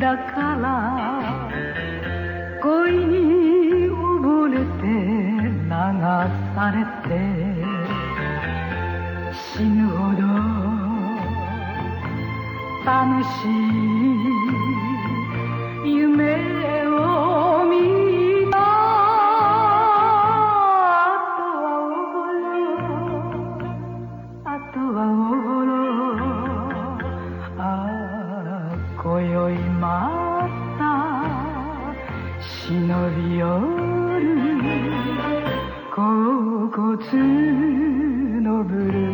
だから恋に溺れて流されて死ぬほど楽しい今宵また忍び寄る甲骨のブルー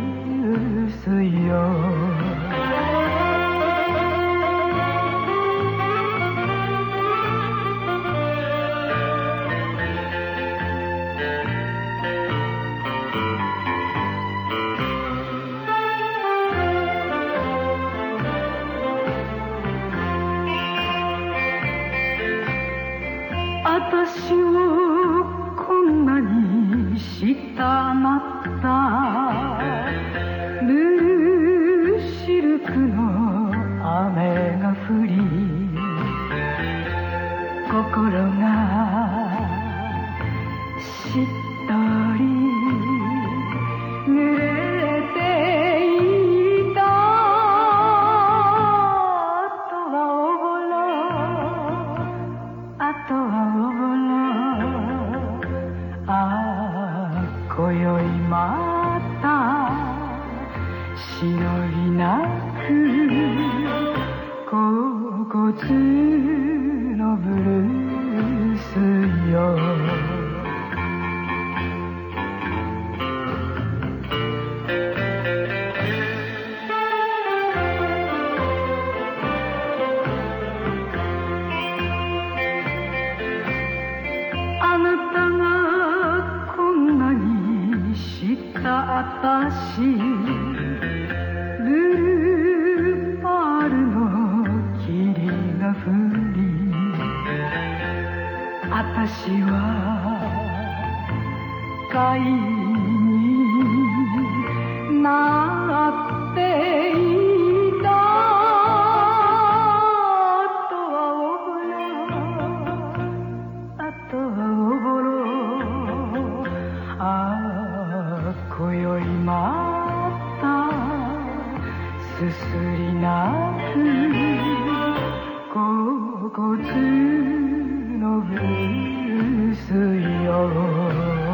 私をこんなにしたまった。ブルーシルクの雨が降り心が知ったまた忍びなく甲骨のブルースよ。私ブルーパールの霧が降り私は貝になった。すすり泣く甲骨のブースよ。